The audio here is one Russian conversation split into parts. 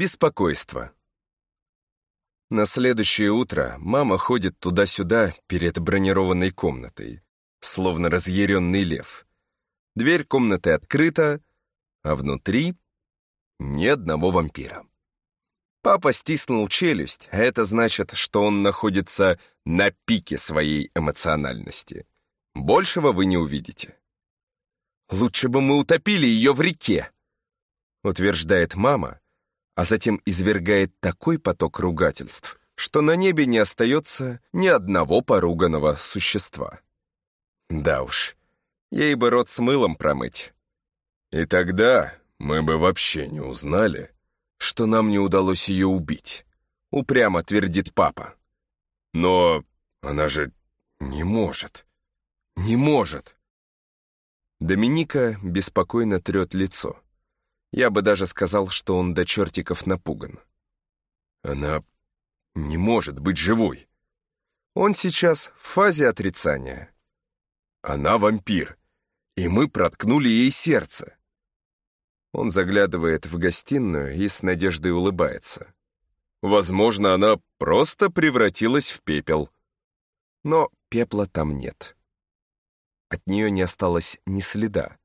Беспокойство. На следующее утро мама ходит туда-сюда перед бронированной комнатой, словно разъяренный лев. Дверь комнаты открыта, а внутри ни одного вампира. Папа стиснул челюсть, а это значит, что он находится на пике своей эмоциональности. Большего вы не увидите. «Лучше бы мы утопили ее в реке», — утверждает мама, а затем извергает такой поток ругательств, что на небе не остается ни одного поруганного существа. Да уж, ей бы рот с мылом промыть. И тогда мы бы вообще не узнали, что нам не удалось ее убить, упрямо твердит папа. Но она же не может, не может. Доминика беспокойно трет лицо. Я бы даже сказал, что он до чертиков напуган. Она не может быть живой. Он сейчас в фазе отрицания. Она вампир, и мы проткнули ей сердце. Он заглядывает в гостиную и с надеждой улыбается. Возможно, она просто превратилась в пепел. Но пепла там нет. От нее не осталось ни следа.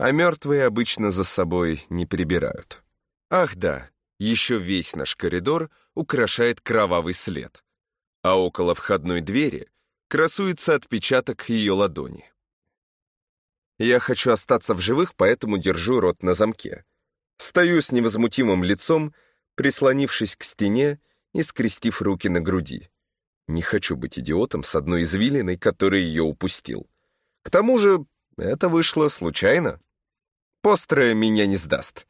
А мертвые обычно за собой не прибирают. Ах да, еще весь наш коридор украшает кровавый след. А около входной двери красуется отпечаток ее ладони. Я хочу остаться в живых, поэтому держу рот на замке. Стою с невозмутимым лицом, прислонившись к стене и скрестив руки на груди. Не хочу быть идиотом с одной извилиной, который ее упустил. К тому же это вышло случайно. Пострая меня не сдаст.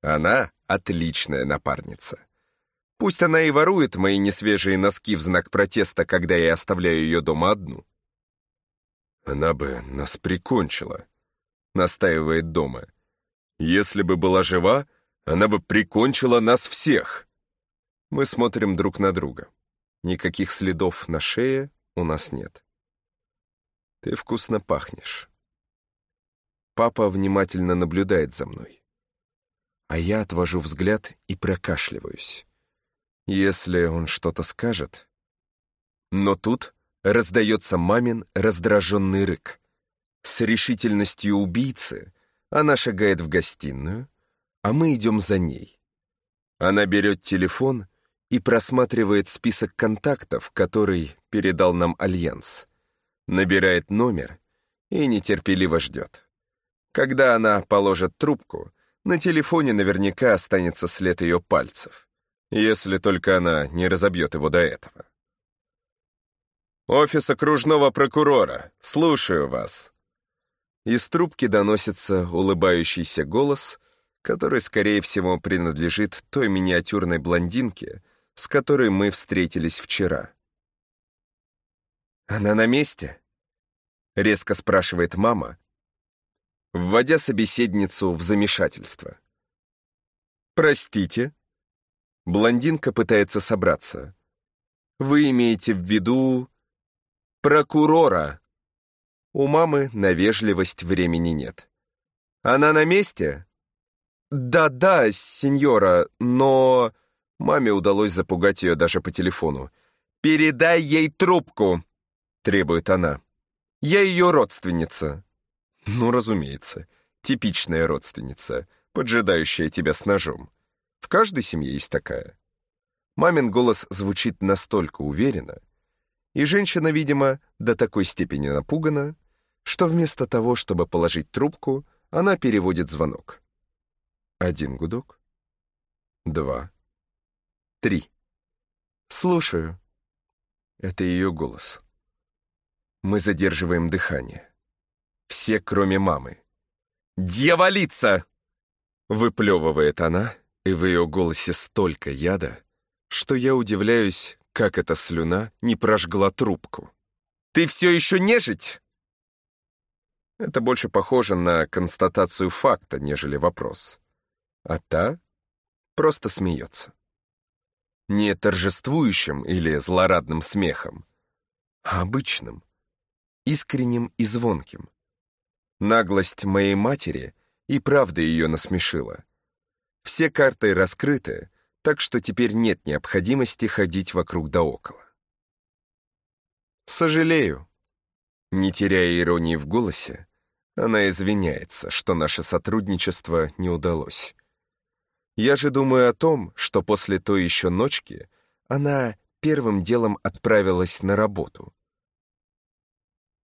Она отличная напарница. Пусть она и ворует мои несвежие носки в знак протеста, когда я оставляю ее дома одну. Она бы нас прикончила, настаивает дома. Если бы была жива, она бы прикончила нас всех. Мы смотрим друг на друга. Никаких следов на шее у нас нет. Ты вкусно пахнешь. Папа внимательно наблюдает за мной. А я отвожу взгляд и прокашливаюсь. Если он что-то скажет... Но тут раздается мамин раздраженный рык. С решительностью убийцы она шагает в гостиную, а мы идем за ней. Она берет телефон и просматривает список контактов, который передал нам Альянс. Набирает номер и нетерпеливо ждет. Когда она положит трубку, на телефоне наверняка останется след ее пальцев, если только она не разобьет его до этого. «Офис окружного прокурора, слушаю вас», из трубки доносится улыбающийся голос, который, скорее всего, принадлежит той миниатюрной блондинке, с которой мы встретились вчера. «Она на месте?» — резко спрашивает мама, вводя собеседницу в замешательство. «Простите?» Блондинка пытается собраться. «Вы имеете в виду прокурора?» У мамы на вежливость времени нет. «Она на месте?» «Да-да, сеньора, но...» Маме удалось запугать ее даже по телефону. «Передай ей трубку!» — требует она. «Я ее родственница». Ну, разумеется, типичная родственница, поджидающая тебя с ножом. В каждой семье есть такая. Мамин голос звучит настолько уверенно, и женщина, видимо, до такой степени напугана, что вместо того, чтобы положить трубку, она переводит звонок. Один гудок. Два. Три. «Слушаю». Это ее голос. Мы задерживаем дыхание. Все, кроме мамы. «Дьяволица!» Выплевывает она, и в ее голосе столько яда, что я удивляюсь, как эта слюна не прожгла трубку. «Ты все еще нежить?» Это больше похоже на констатацию факта, нежели вопрос. А та просто смеется. Не торжествующим или злорадным смехом, а обычным, искренним и звонким. Наглость моей матери и правда ее насмешила. Все карты раскрыты, так что теперь нет необходимости ходить вокруг да около. Сожалею. Не теряя иронии в голосе, она извиняется, что наше сотрудничество не удалось. Я же думаю о том, что после той еще ночки она первым делом отправилась на работу.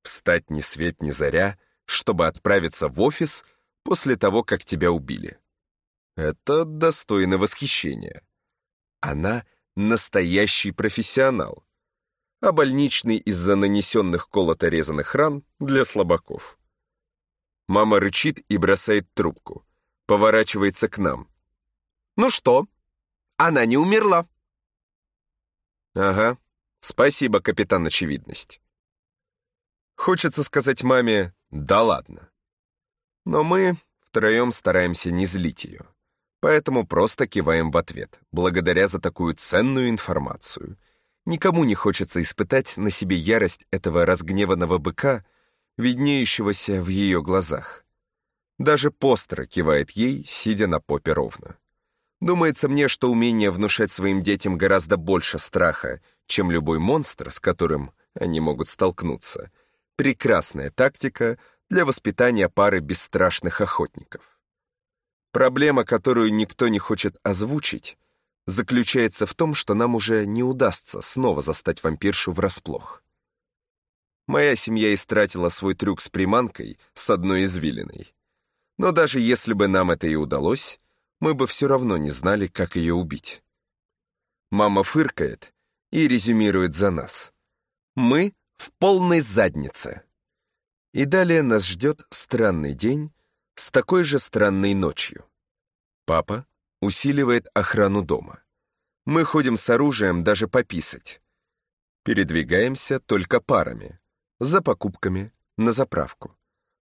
Встать ни свет ни заря, чтобы отправиться в офис после того, как тебя убили. Это достойно восхищения. Она настоящий профессионал, а больничный из-за нанесенных колото-резанных ран для слабаков. Мама рычит и бросает трубку, поворачивается к нам. Ну что, она не умерла. Ага, спасибо, капитан Очевидность. Хочется сказать маме «да ладно». Но мы втроем стараемся не злить ее. Поэтому просто киваем в ответ, благодаря за такую ценную информацию. Никому не хочется испытать на себе ярость этого разгневанного быка, виднеющегося в ее глазах. Даже постер кивает ей, сидя на попе ровно. Думается мне, что умение внушать своим детям гораздо больше страха, чем любой монстр, с которым они могут столкнуться. Прекрасная тактика для воспитания пары бесстрашных охотников. Проблема, которую никто не хочет озвучить, заключается в том, что нам уже не удастся снова застать вампиршу врасплох. Моя семья истратила свой трюк с приманкой с одной извилиной. Но даже если бы нам это и удалось, мы бы все равно не знали, как ее убить. Мама фыркает и резюмирует за нас. Мы в полной заднице. И далее нас ждет странный день с такой же странной ночью. Папа усиливает охрану дома. Мы ходим с оружием даже пописать. Передвигаемся только парами, за покупками, на заправку.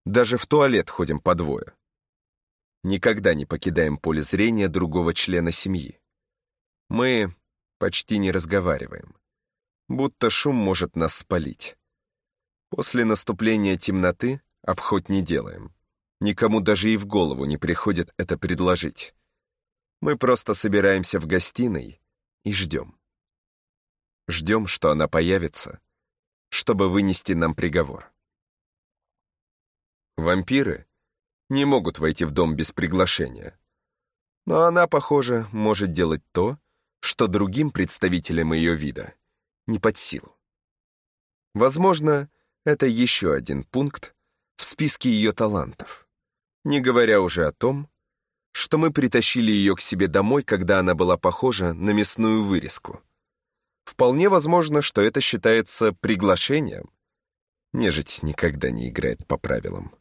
Даже в туалет ходим по двое никогда не покидаем поле зрения другого члена семьи. Мы почти не разговариваем, будто шум может нас спалить. После наступления темноты обход не делаем. Никому даже и в голову не приходит это предложить. Мы просто собираемся в гостиной и ждем. Ждем, что она появится, чтобы вынести нам приговор. Вампиры не могут войти в дом без приглашения. Но она, похоже, может делать то, что другим представителям ее вида не под силу. Возможно, это еще один пункт в списке ее талантов, не говоря уже о том, что мы притащили ее к себе домой, когда она была похожа на мясную вырезку. Вполне возможно, что это считается приглашением. Нежить никогда не играет по правилам.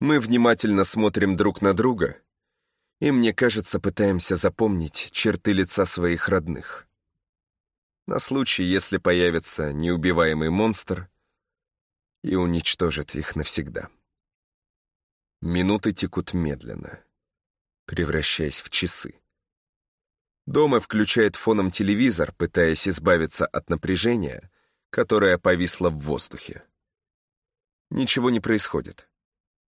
Мы внимательно смотрим друг на друга, и, мне кажется, пытаемся запомнить черты лица своих родных. На случай, если появится неубиваемый монстр и уничтожит их навсегда. Минуты текут медленно, превращаясь в часы. Дома включает фоном телевизор, пытаясь избавиться от напряжения, которое повисло в воздухе. Ничего не происходит.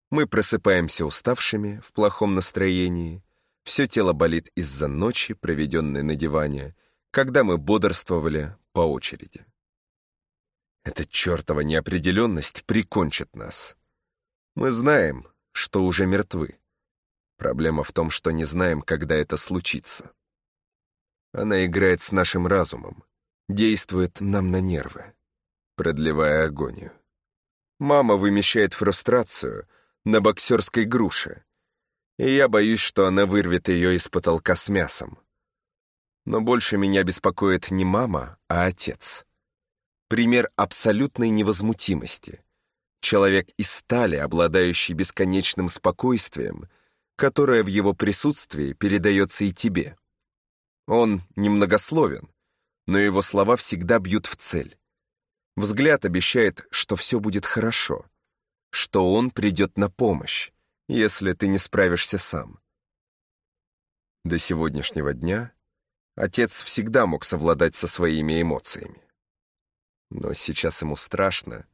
Мы просыпаемся уставшими, в плохом настроении. Все тело болит из-за ночи, проведенной на диване, когда мы бодрствовали по очереди. Эта чертова неопределенность прикончит нас. Мы знаем, что уже мертвы. Проблема в том, что не знаем, когда это случится. Она играет с нашим разумом, действует нам на нервы, продлевая агонию. Мама вымещает фрустрацию — на боксерской груше, и я боюсь, что она вырвет ее из потолка с мясом. Но больше меня беспокоит не мама, а отец. Пример абсолютной невозмутимости. Человек из стали, обладающий бесконечным спокойствием, которое в его присутствии передается и тебе. Он немногословен, но его слова всегда бьют в цель. Взгляд обещает, что все будет хорошо — что он придет на помощь, если ты не справишься сам. До сегодняшнего дня отец всегда мог совладать со своими эмоциями. Но сейчас ему страшно,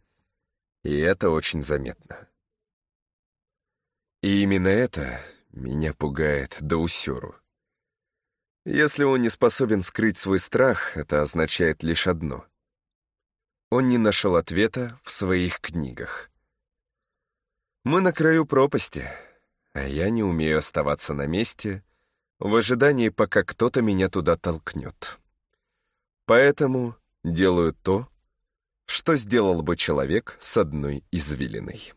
и это очень заметно. И именно это меня пугает до усеру. Если он не способен скрыть свой страх, это означает лишь одно. Он не нашел ответа в своих книгах. Мы на краю пропасти, а я не умею оставаться на месте в ожидании, пока кто-то меня туда толкнет. Поэтому делаю то, что сделал бы человек с одной извилиной.